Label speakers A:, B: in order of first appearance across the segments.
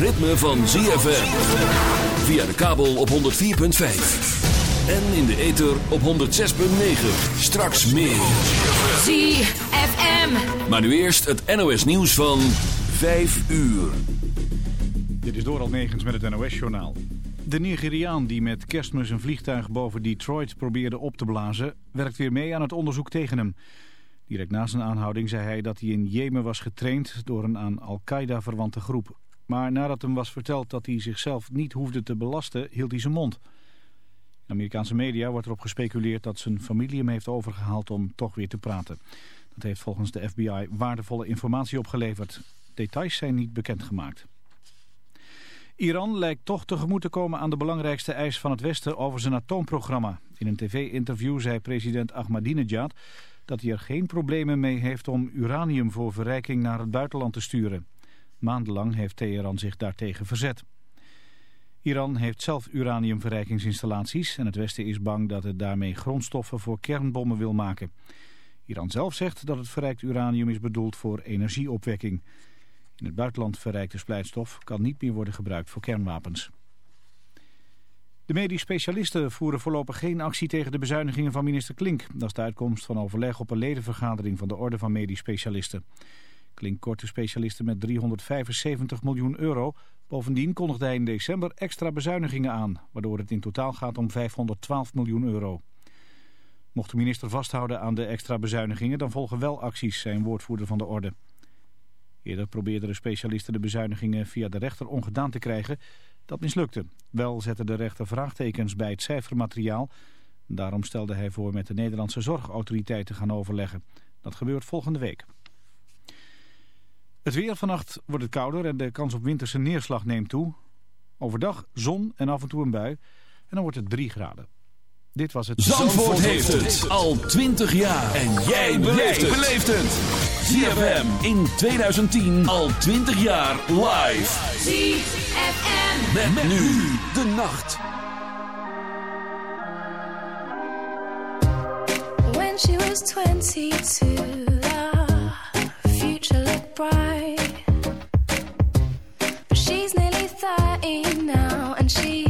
A: ritme van ZFM. Via de kabel op 104.5. En in de ether op 106.9. Straks meer. ZFM. Maar nu eerst het NOS nieuws van 5 uur.
B: Dit is Doral Negens met het NOS-journaal. De Nigeriaan die met kerstmis een vliegtuig boven Detroit probeerde op te blazen... werkt weer mee aan het onderzoek tegen hem... Direct na zijn aanhouding zei hij dat hij in Jemen was getraind door een aan Al-Qaeda verwante groep. Maar nadat hem was verteld dat hij zichzelf niet hoefde te belasten, hield hij zijn mond. In Amerikaanse media wordt erop gespeculeerd dat zijn familie hem heeft overgehaald om toch weer te praten. Dat heeft volgens de FBI waardevolle informatie opgeleverd. Details zijn niet bekendgemaakt. Iran lijkt toch tegemoet te komen aan de belangrijkste eis van het Westen over zijn atoomprogramma. In een tv-interview zei president Ahmadinejad dat hij er geen problemen mee heeft om uranium voor verrijking naar het buitenland te sturen. Maandenlang heeft Teheran zich daartegen verzet. Iran heeft zelf uraniumverrijkingsinstallaties en het Westen is bang dat het daarmee grondstoffen voor kernbommen wil maken. Iran zelf zegt dat het verrijkt uranium is bedoeld voor energieopwekking. In het buitenland verrijkte splijtstof kan niet meer worden gebruikt voor kernwapens. De medisch specialisten voeren voorlopig geen actie tegen de bezuinigingen van minister Klink. Dat is de uitkomst van overleg op een ledenvergadering van de Orde van Medisch Specialisten. Klink kort de specialisten met 375 miljoen euro. Bovendien kondigde hij in december extra bezuinigingen aan, waardoor het in totaal gaat om 512 miljoen euro. Mocht de minister vasthouden aan de extra bezuinigingen, dan volgen wel acties, zijn woordvoerder van de Orde. Eerder probeerden de specialisten de bezuinigingen via de rechter ongedaan te krijgen... Dat mislukte. Wel zette de rechter vraagtekens bij het cijfermateriaal. Daarom stelde hij voor met de Nederlandse zorgautoriteit te gaan overleggen. Dat gebeurt volgende week. Het weer vannacht wordt het kouder en de kans op winterse neerslag neemt toe. Overdag zon en af en toe een bui. En dan wordt het 3 graden. Dit was het...
A: Zandvoort, heeft het al 20 jaar. En jij beleeft het. ZFM in 2010 al 20 jaar live. ZFM. Met, met nu de nacht. When she was 22, in now, and
C: she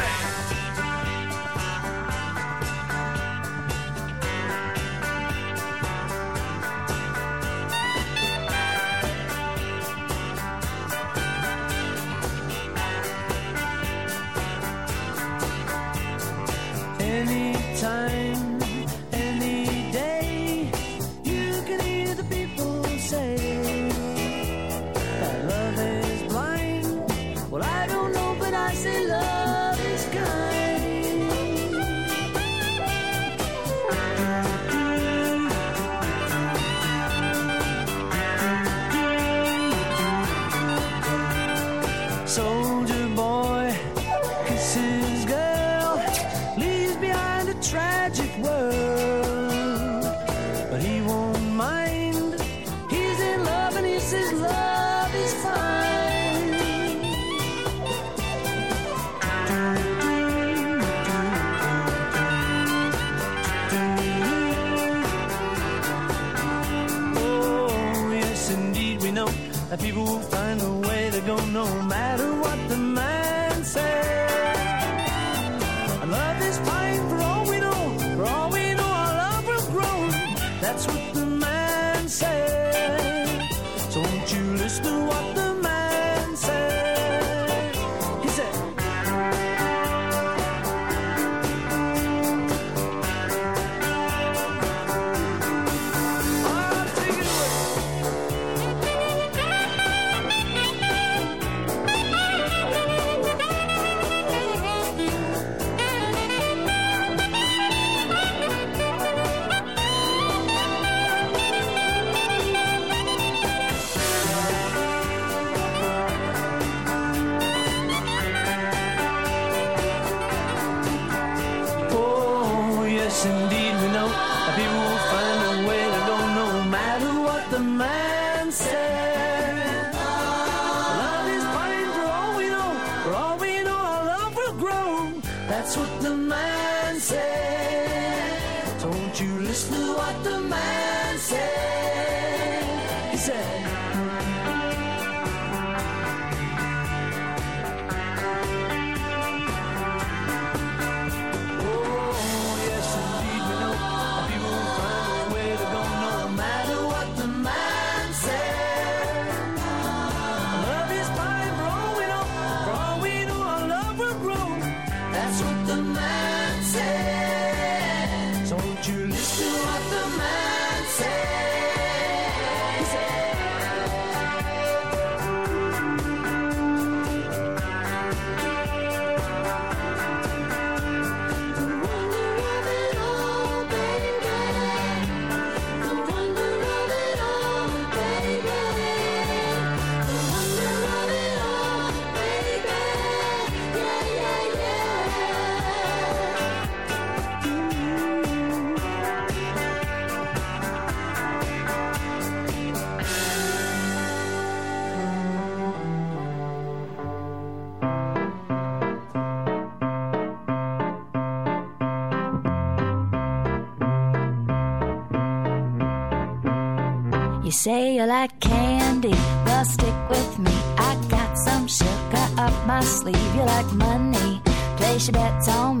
D: That's what the
A: sleeve. You like money, place your bets on me.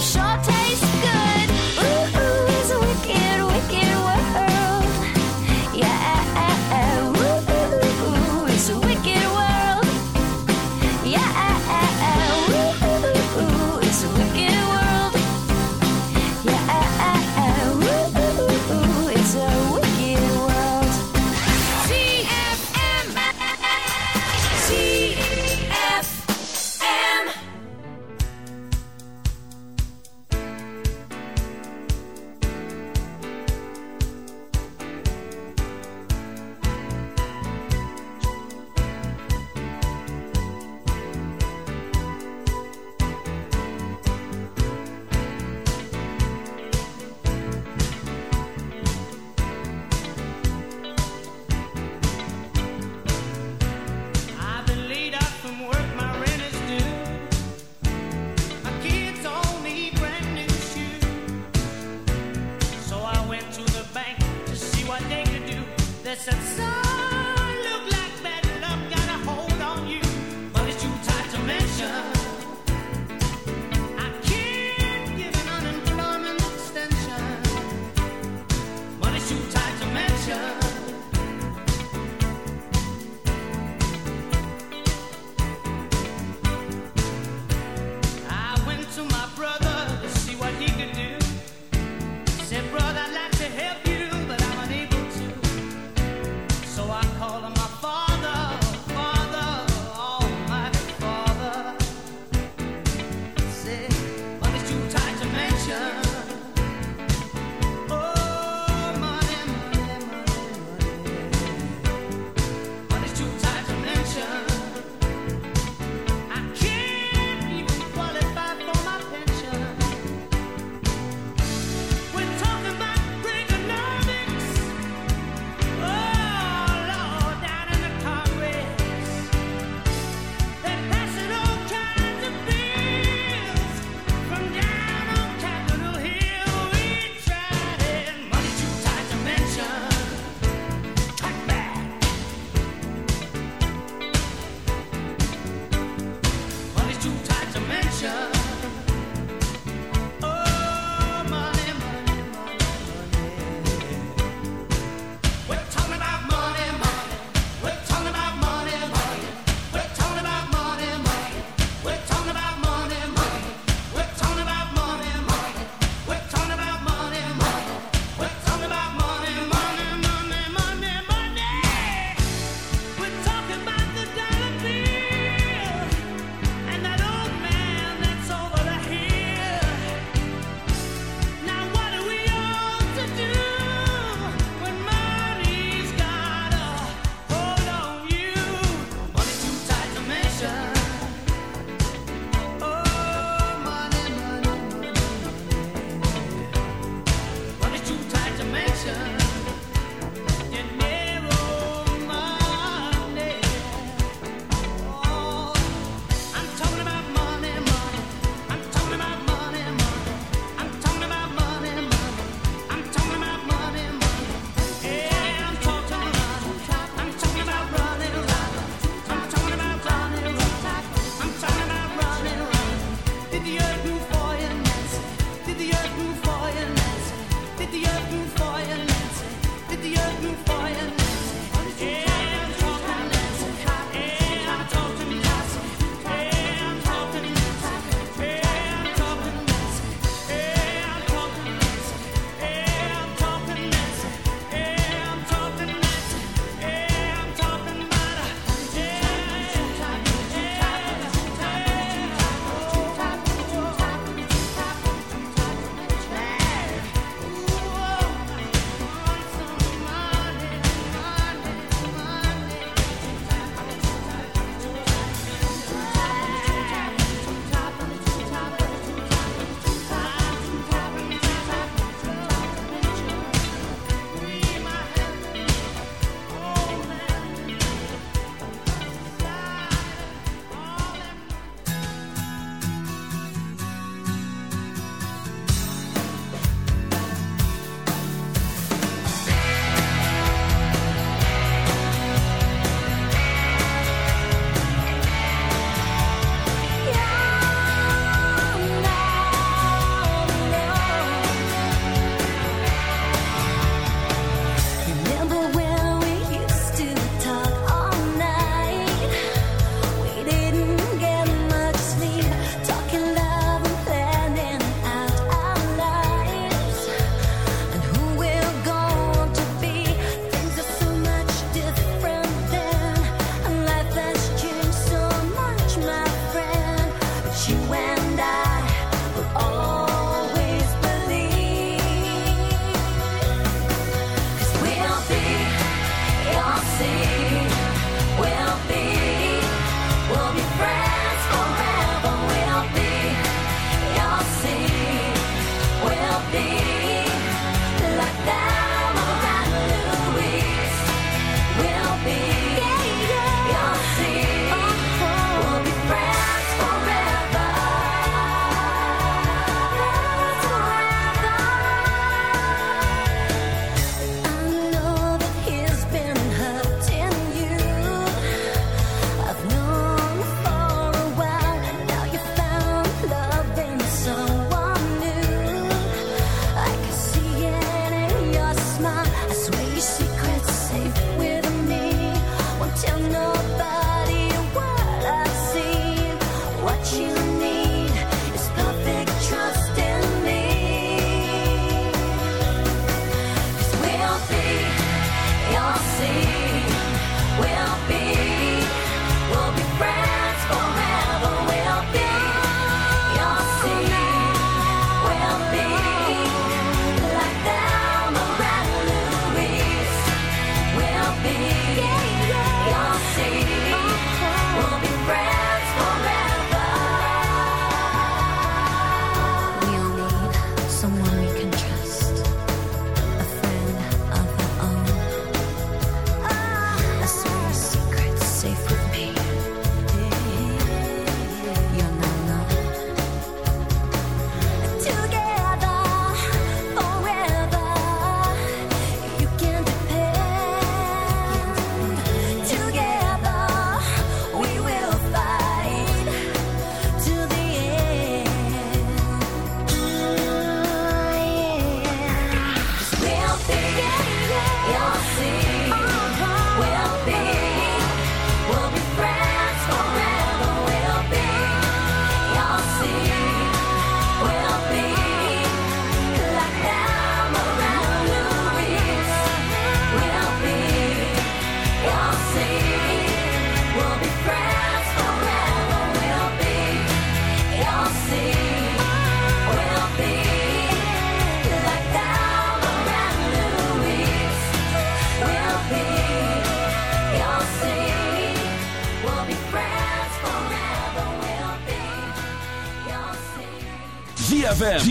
D: short time.